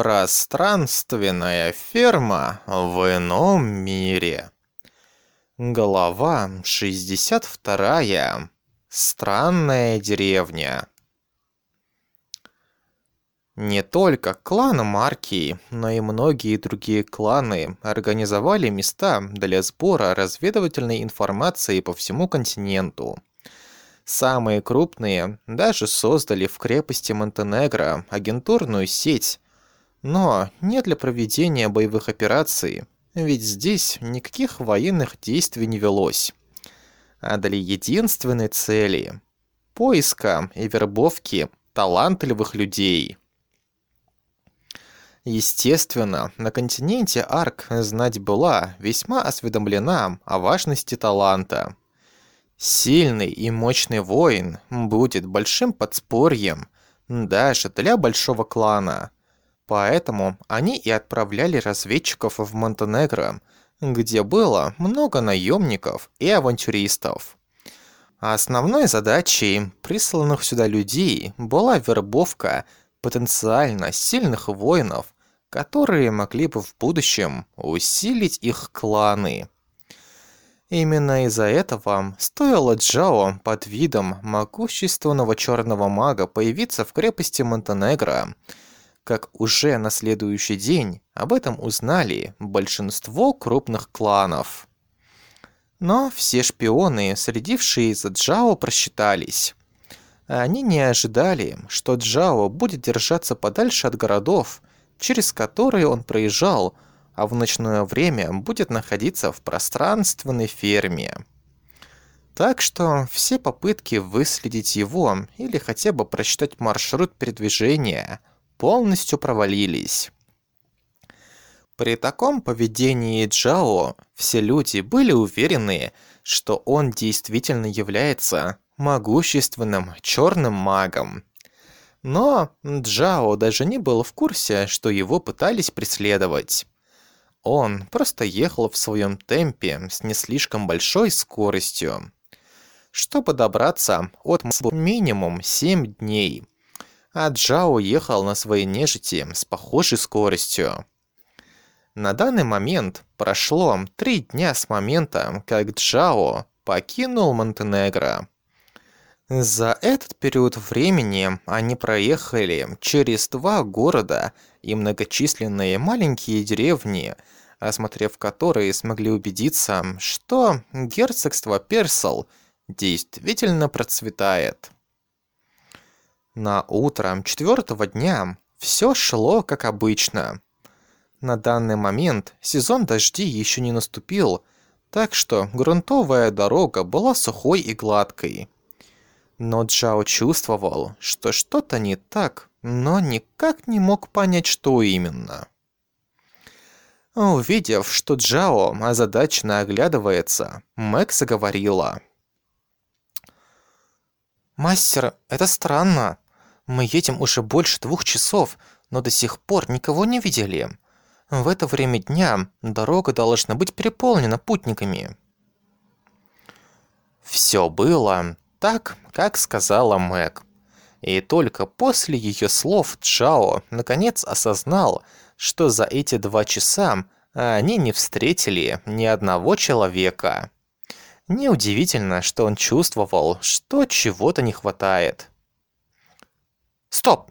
Пространственная ферма в ином мире. Глава 62. Странная деревня. Не только клан Маркии, но и многие другие кланы организовали места для сбора разведывательной информации по всему континенту. Самые крупные даже создали в крепости Монтенегро агентурную сеть, но не для проведения боевых операций, ведь здесь никаких военных действий не велось, а для единственной цели – поиска и вербовки талантливых людей. Естественно, на континенте Арк знать была весьма осведомлена о важности таланта. Сильный и мощный воин будет большим подспорьем даже для большого клана – Поэтому они и отправляли разведчиков в Монтенегро, где было много наемников и авантюристов. Основной задачей присланных сюда людей была вербовка потенциально сильных воинов, которые могли бы в будущем усилить их кланы. Именно из-за этого стоило Джао под видом могущественного черного мага появиться в крепости Монтенегро – как уже на следующий день об этом узнали большинство крупных кланов. Но все шпионы, следившие за Джао, просчитались. Они не ожидали, что Джао будет держаться подальше от городов, через которые он проезжал, а в ночное время будет находиться в пространственной ферме. Так что все попытки выследить его или хотя бы просчитать маршрут передвижения – полностью провалились. При таком поведении Джао все люди были уверены, что он действительно является могущественным черным магом. Но Джао даже не был в курсе, что его пытались преследовать. Он просто ехал в своем темпе с не слишком большой скоростью. Чтобы добраться от минимум 7 дней – а Джао ехал на своей нежити с похожей скоростью. На данный момент прошло три дня с момента, как Джао покинул Монтенегро. За этот период времени они проехали через два города и многочисленные маленькие деревни, осмотрев которые смогли убедиться, что герцогство Персел действительно процветает. На утро четвертого дня все шло как обычно. На данный момент сезон дождей еще не наступил, так что грунтовая дорога была сухой и гладкой. Но Джао чувствовал, что что-то не так, но никак не мог понять, что именно. Увидев, что Джао озадаченно оглядывается, Мэг заговорила. «Мастер, это странно. Мы едем уже больше двух часов, но до сих пор никого не видели. В это время дня дорога должна быть переполнена путниками. Все было так, как сказала Мэг. И только после ее слов Джао наконец осознал, что за эти два часа они не встретили ни одного человека. Неудивительно, что он чувствовал, что чего-то не хватает. Стоп!»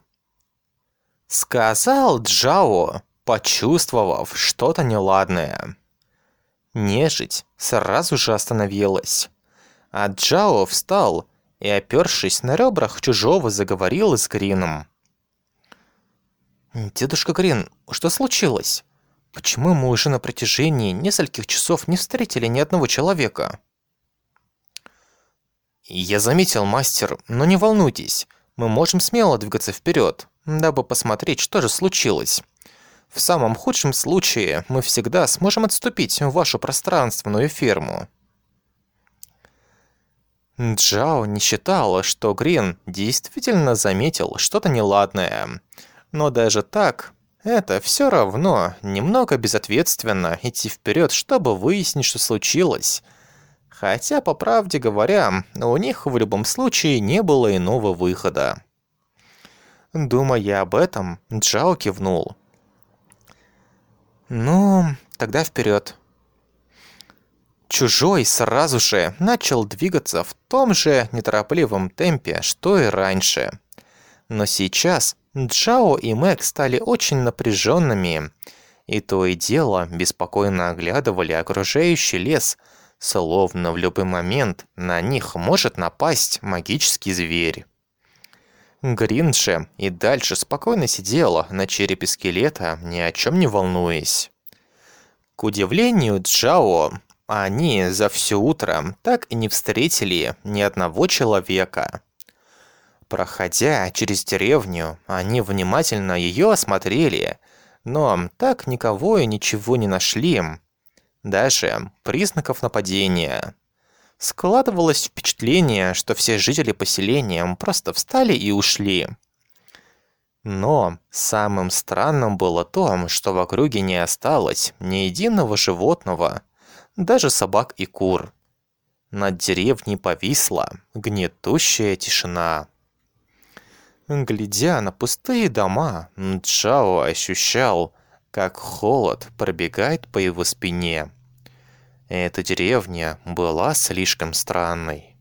Сказал Джао, почувствовав что-то неладное. Нежить сразу же остановилась. А Джао встал и, опершись на ребрах чужого, заговорил с Грином. «Дедушка Грин, что случилось? Почему мы уже на протяжении нескольких часов не встретили ни одного человека?» «Я заметил, мастер, но не волнуйтесь мы можем смело двигаться вперед, дабы посмотреть, что же случилось. В самом худшем случае мы всегда сможем отступить в вашу пространственную ферму. Джао не считала, что Грин действительно заметил что-то неладное. Но даже так, это все равно немного безответственно идти вперед, чтобы выяснить, что случилось. Хотя, по правде говоря, у них в любом случае не было иного выхода. Думая об этом, Джао кивнул. Ну, тогда вперед. Чужой сразу же начал двигаться в том же неторопливом темпе, что и раньше. Но сейчас Джао и Мэг стали очень напряженными, и то и дело беспокойно оглядывали окружающий лес, словно в любой момент на них может напасть магический зверь. Гринше и дальше спокойно сидела на черепе скелета, ни о чем не волнуясь. К удивлению Джао, они за все утро так и не встретили ни одного человека. Проходя через деревню, они внимательно ее осмотрели, но так никого и ничего не нашли. Даже признаков нападения. Складывалось впечатление, что все жители поселения просто встали и ушли. Но самым странным было то, что в округе не осталось ни единого животного, даже собак и кур. Над деревней повисла гнетущая тишина. Глядя на пустые дома, Джао ощущал, как холод пробегает по его спине. Эта деревня была слишком странной.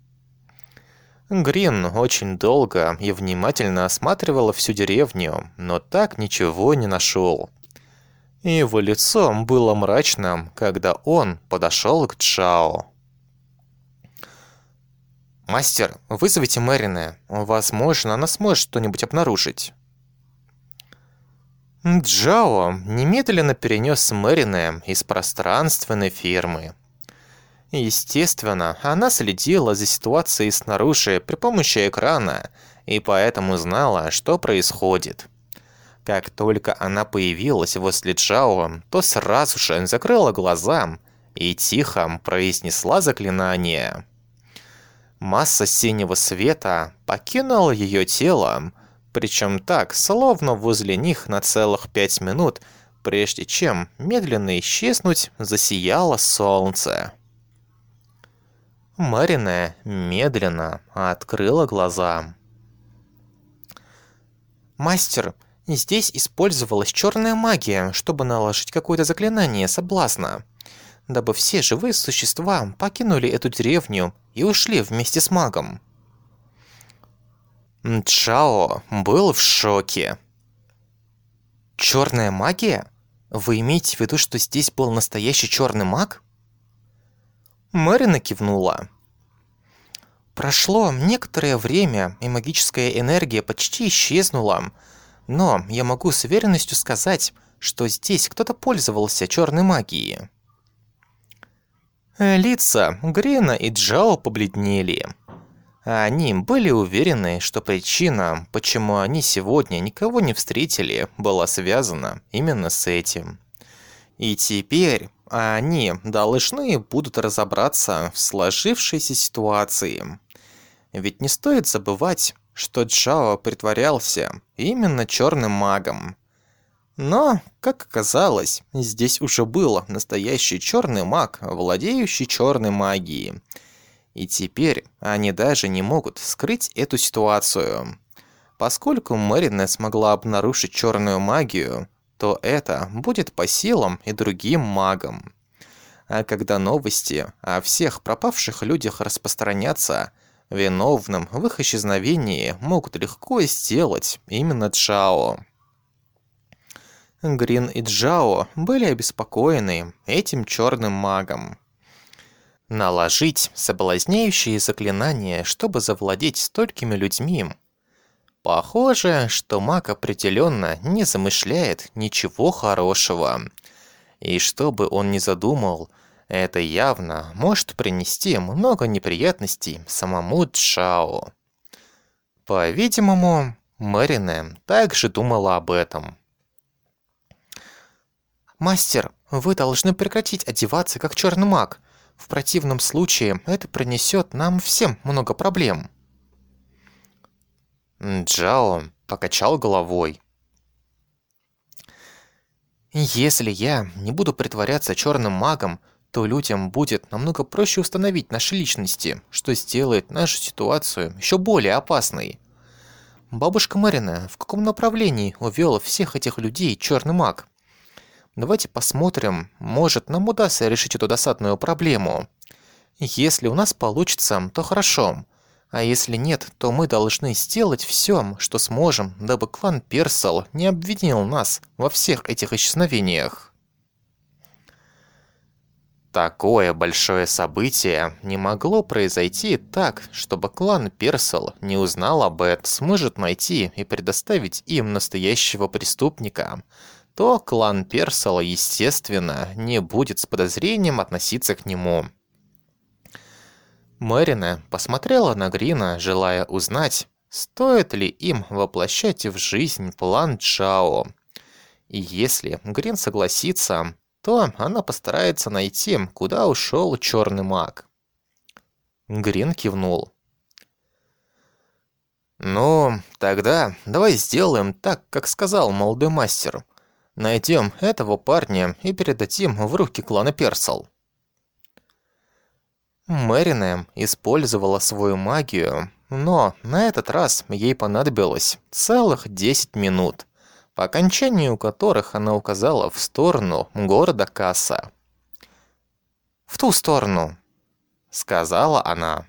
Грин очень долго и внимательно осматривала всю деревню, но так ничего не нашел. Его лицо было мрачным, когда он подошел к Джао. «Мастер, вызовите Мэрина. Возможно, она сможет что-нибудь обнаружить». Джао немедленно перенес Мэрина из пространственной фермы. Естественно, она следила за ситуацией снаружи при помощи экрана и поэтому знала, что происходит. Как только она появилась возле Джао, то сразу же закрыла глаза и тихо произнесла заклинание. Масса синего света покинула ее тело, причем так, словно возле них на целых пять минут, прежде чем медленно исчезнуть, засияло солнце. Марина медленно открыла глаза. «Мастер, Здесь использовалась черная магия, чтобы наложить какое-то заклинание соблазна, дабы все живые существа покинули эту деревню и ушли вместе с магом. Чао был в шоке. Черная магия? Вы имеете в виду, что здесь был настоящий черный маг? Мэрина кивнула. Прошло некоторое время, и магическая энергия почти исчезнула, но я могу с уверенностью сказать, что здесь кто-то пользовался черной магией. Лица Грина и Джао побледнели. Они были уверены, что причина, почему они сегодня никого не встретили, была связана именно с этим. И теперь они должны будут разобраться в сложившейся ситуации. Ведь не стоит забывать, что Джао притворялся именно черным магом. Но, как оказалось, здесь уже был настоящий черный маг, владеющий черной магией. И теперь они даже не могут скрыть эту ситуацию. Поскольку Мэрина смогла обнаружить черную магию, то это будет по силам и другим магам. А когда новости о всех пропавших людях распространятся – Виновным в их исчезновении могут легко сделать именно Джао. Грин и Джао были обеспокоены этим черным магом. Наложить соблазняющие заклинания, чтобы завладеть столькими людьми. Похоже, что маг определенно не замышляет ничего хорошего. И что бы он ни задумал, это явно может принести много неприятностей самому Джао. По-видимому, Мэрине также думала об этом. «Мастер, вы должны прекратить одеваться как черный маг. В противном случае это принесет нам всем много проблем». Джао покачал головой. «Если я не буду притворяться черным магом, то людям будет намного проще установить наши личности, что сделает нашу ситуацию еще более опасной. Бабушка Марина в каком направлении увела всех этих людей черный маг? Давайте посмотрим, может нам удастся решить эту досадную проблему. Если у нас получится, то хорошо. А если нет, то мы должны сделать все, что сможем, дабы клан Персел не обвинил нас во всех этих исчезновениях. Такое большое событие не могло произойти так, чтобы клан Персел не узнал об этом, сможет найти и предоставить им настоящего преступника, то клан Персела, естественно, не будет с подозрением относиться к нему. Мэрина посмотрела на Грина, желая узнать, стоит ли им воплощать в жизнь план Чао. И если Грин согласится, то она постарается найти, куда ушел черный маг. Грин кивнул. «Ну, тогда давай сделаем так, как сказал молодой мастер. Найдем этого парня и передадим в руки клана Персел». Мэринэм использовала свою магию, но на этот раз ей понадобилось целых 10 минут, по окончанию которых она указала в сторону города Касса. «В ту сторону», — сказала она.